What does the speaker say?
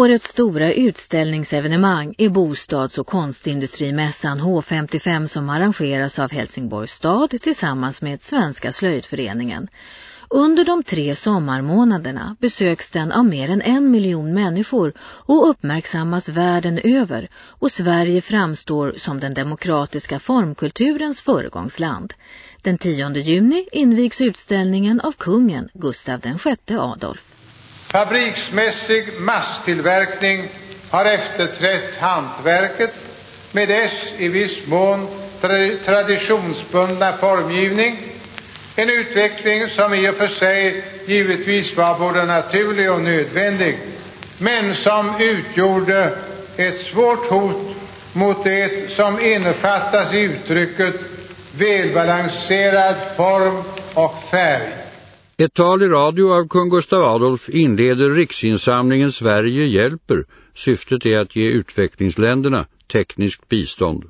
Årets stora utställningsevenemang är bostads- och konstindustrimässan H55 som arrangeras av Helsingborgs stad tillsammans med Svenska slöjdföreningen. Under de tre sommarmånaderna besöks den av mer än en miljon människor och uppmärksammas världen över och Sverige framstår som den demokratiska formkulturens föregångsland. Den 10 juni invigs utställningen av kungen Gustav VI Adolf. Fabriksmässig masstillverkning har efterträtt hantverket med dess i viss mån traditionsbundna formgivning en utveckling som i och för sig givetvis var både naturlig och nödvändig, men som utgjorde ett svårt hot mot det som innefattas i uttrycket välbalanserad form och färg. Ett tal i radio av kung Gustav Adolf inleder riksinsamlingen Sverige hjälper. Syftet är att ge utvecklingsländerna tekniskt bistånd.